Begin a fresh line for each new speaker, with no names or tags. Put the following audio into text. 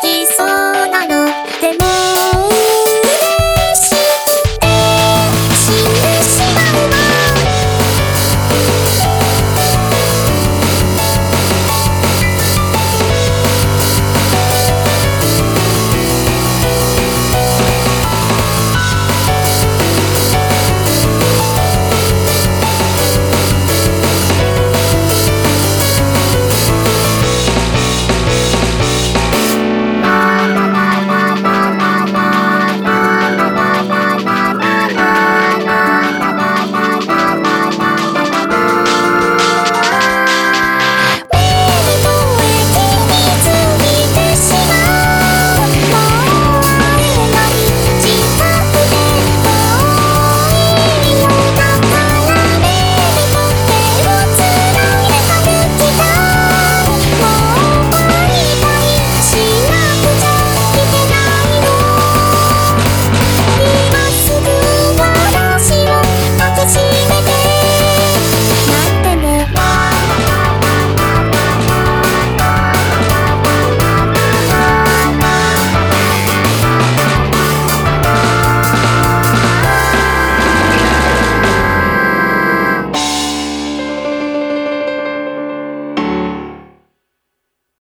きそう。